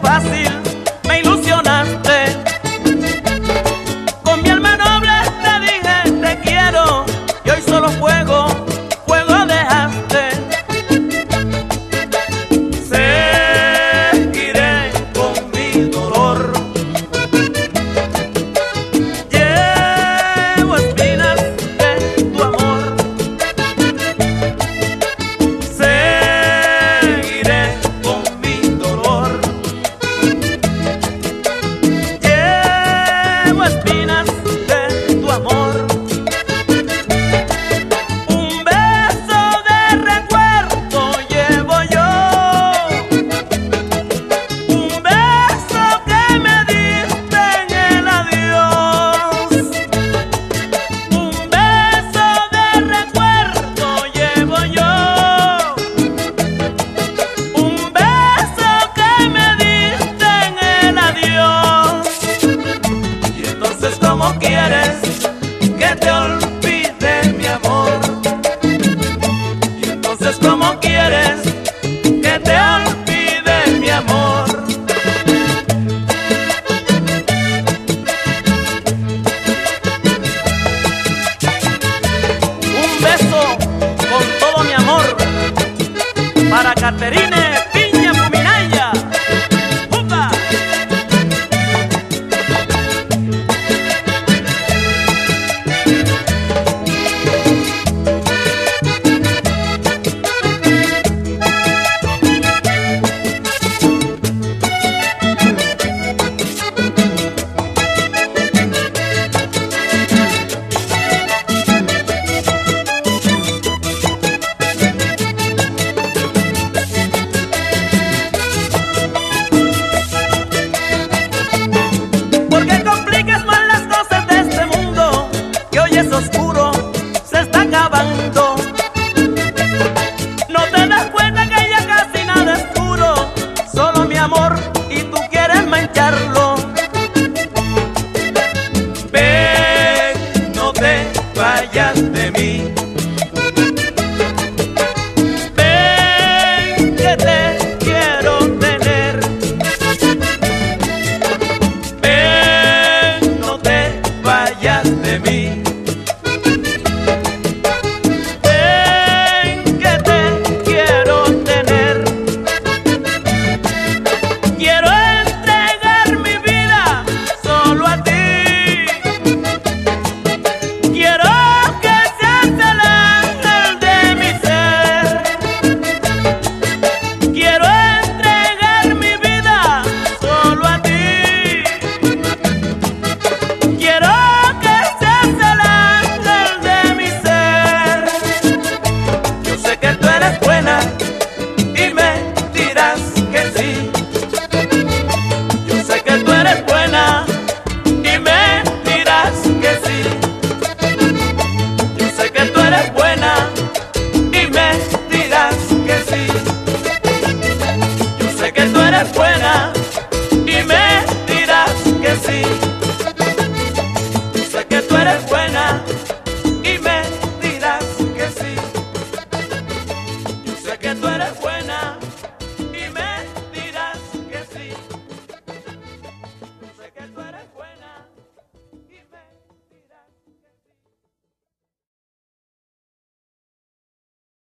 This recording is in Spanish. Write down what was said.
pase para Caterine. ya de mí. me fue.